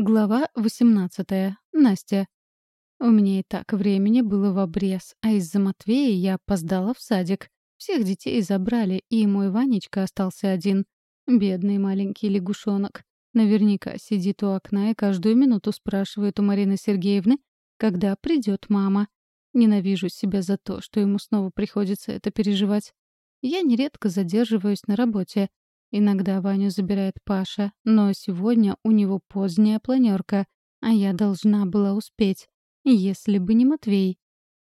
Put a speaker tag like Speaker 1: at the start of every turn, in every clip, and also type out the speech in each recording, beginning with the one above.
Speaker 1: Глава 18. Настя. У меня и так времени было в обрез, а из-за Матвея я опоздала в садик. Всех детей забрали, и мой Ванечка остался один. Бедный маленький лягушонок. Наверняка сидит у окна и каждую минуту спрашивает у Марины Сергеевны, когда придет мама. Ненавижу себя за то, что ему снова приходится это переживать. Я нередко задерживаюсь на работе, Иногда Ваню забирает Паша, но сегодня у него поздняя планерка, а я должна была успеть, если бы не Матвей.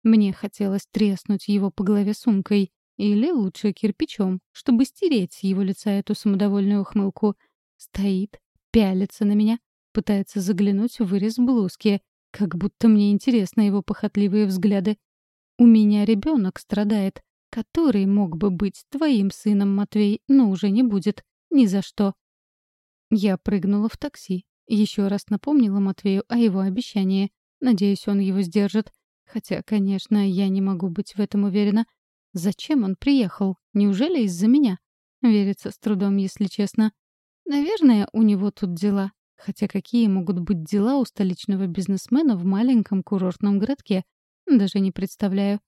Speaker 1: Мне хотелось треснуть его по голове сумкой, или лучше кирпичом, чтобы стереть с его лица эту самодовольную ухмылку. Стоит, пялится на меня, пытается заглянуть в вырез блузки, как будто мне интересны его похотливые взгляды. У меня ребенок страдает, который мог бы быть твоим сыном, Матвей, но уже не будет. Ни за что. Я прыгнула в такси. Еще раз напомнила Матвею о его обещании. Надеюсь, он его сдержит. Хотя, конечно, я не могу быть в этом уверена. Зачем он приехал? Неужели из-за меня? Верится с трудом, если честно. Наверное, у него тут дела. Хотя какие могут быть дела у столичного бизнесмена в маленьком курортном городке? Даже не представляю.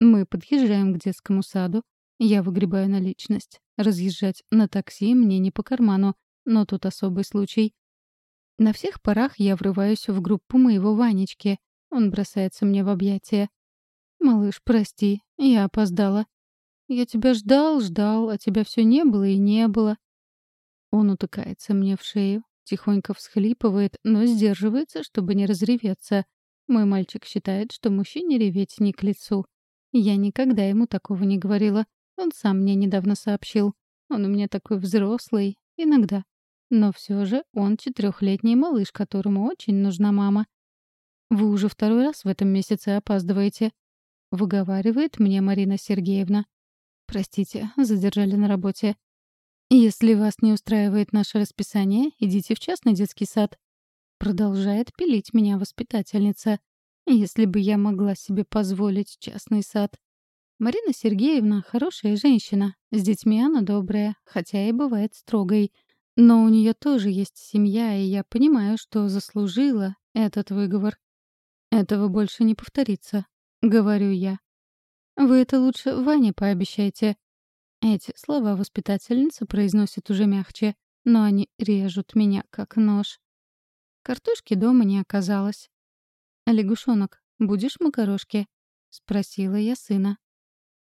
Speaker 1: Мы подъезжаем к детскому саду. Я выгребаю наличность. Разъезжать на такси мне не по карману, но тут особый случай. На всех парах я врываюсь в группу моего Ванечки. Он бросается мне в объятия. «Малыш, прости, я опоздала. Я тебя ждал, ждал, а тебя все не было и не было». Он утыкается мне в шею, тихонько всхлипывает, но сдерживается, чтобы не разреветься. Мой мальчик считает, что мужчине реветь не к лицу. Я никогда ему такого не говорила. Он сам мне недавно сообщил. Он у меня такой взрослый. Иногда. Но все же он четырехлетний малыш, которому очень нужна мама. «Вы уже второй раз в этом месяце опаздываете», — выговаривает мне Марина Сергеевна. «Простите, задержали на работе. Если вас не устраивает наше расписание, идите в частный детский сад». Продолжает пилить меня воспитательница. Если бы я могла себе позволить частный сад. Марина Сергеевна — хорошая женщина. С детьми она добрая, хотя и бывает строгой. Но у нее тоже есть семья, и я понимаю, что заслужила этот выговор. Этого больше не повторится, — говорю я. Вы это лучше Ване пообещайте. Эти слова воспитательница произносит уже мягче, но они режут меня, как нож. Картошки дома не оказалось. «Лягушонок, будешь макарошки?» — спросила я сына.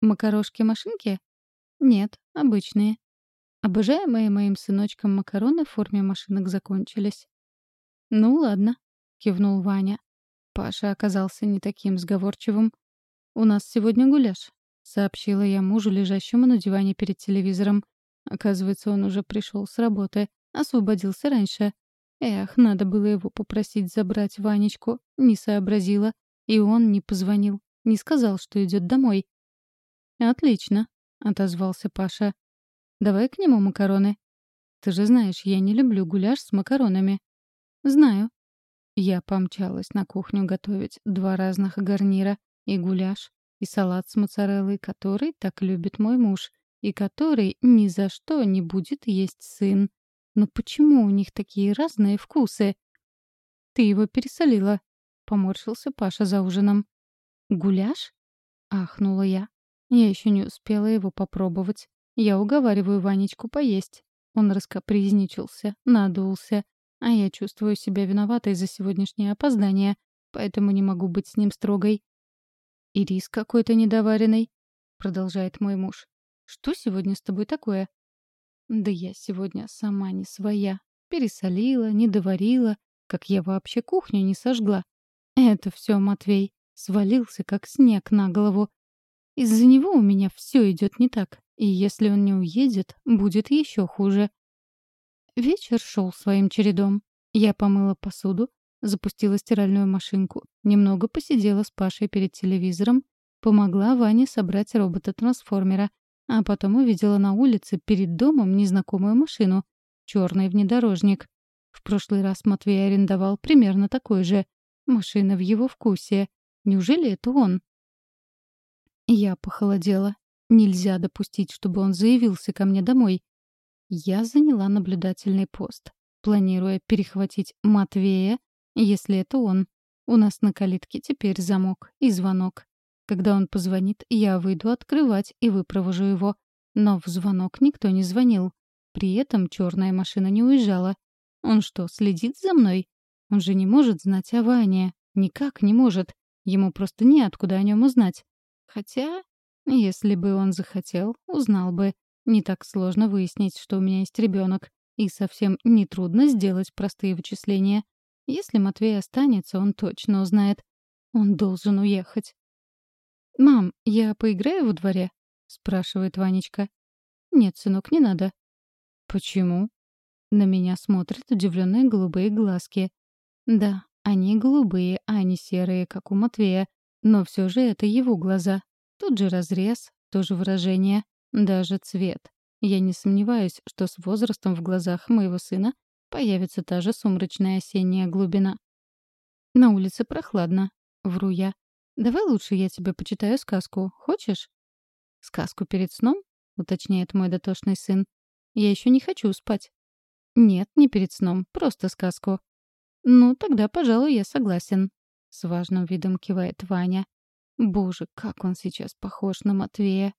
Speaker 1: «Макарошки-машинки?» «Нет, обычные». Обожаемые моим сыночком макароны в форме машинок закончились. «Ну ладно», — кивнул Ваня. Паша оказался не таким сговорчивым. «У нас сегодня гуляш», — сообщила я мужу, лежащему на диване перед телевизором. Оказывается, он уже пришел с работы, освободился раньше. Эх, надо было его попросить забрать Ванечку. Не сообразила. И он не позвонил. Не сказал, что идет домой. «Отлично», — отозвался Паша. «Давай к нему макароны». «Ты же знаешь, я не люблю гуляш с макаронами». «Знаю». Я помчалась на кухню готовить два разных гарнира. И гуляш, и салат с моцареллой, который так любит мой муж, и который ни за что не будет есть сын. Но почему у них такие разные вкусы? Ты его пересолила, поморщился Паша за ужином. Гуляш? ахнула я. Я еще не успела его попробовать. Я уговариваю Ванечку поесть. Он раскопризничался, надулся, а я чувствую себя виноватой за сегодняшнее опоздание, поэтому не могу быть с ним строгой. «И рис какой-то недоваренный», — продолжает мой муж. «Что сегодня с тобой такое?» Да я сегодня сама не своя. Пересолила, не доварила, как я вообще кухню не сожгла. Это все Матвей. Свалился, как снег на голову. Из-за него у меня все идет не так. И если он не уедет, будет еще хуже. Вечер шел своим чередом. Я помыла посуду, запустила стиральную машинку, немного посидела с Пашей перед телевизором, помогла Ване собрать робота-трансформера, а потом увидела на улице перед домом незнакомую машину. Черный внедорожник. В прошлый раз Матвей арендовал примерно такой же. Машина в его вкусе. Неужели это он? Я похолодела. Нельзя допустить, чтобы он заявился ко мне домой. Я заняла наблюдательный пост. планируя перехватить Матвея, если это он. У нас на калитке теперь замок и звонок. Когда он позвонит, я выйду открывать и выпровожу его. Но в звонок никто не звонил. При этом черная машина не уезжала. Он что, следит за мной? Он же не может знать о Ване. Никак не может. Ему просто неоткуда о нем узнать. Хотя, если бы он захотел, узнал бы. Не так сложно выяснить, что у меня есть ребенок. И совсем нетрудно сделать простые вычисления. Если Матвей останется, он точно узнает. Он должен уехать. «Мам, я поиграю во дворе?» — спрашивает Ванечка. «Нет, сынок, не надо». «Почему?» На меня смотрят удивленные голубые глазки. Да, они голубые, а не серые, как у Матвея. Но все же это его глаза. Тут же разрез, тоже выражение, даже цвет. Я не сомневаюсь, что с возрастом в глазах моего сына появится та же сумрачная осенняя глубина. На улице прохладно, вру я. Давай лучше я тебе почитаю сказку. Хочешь? Сказку перед сном? уточняет мой дотошный сын. Я еще не хочу спать. «Нет, не перед сном, просто сказку». «Ну, тогда, пожалуй, я согласен», — с важным видом кивает Ваня. «Боже, как он сейчас похож на Матвея.